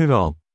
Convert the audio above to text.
Cool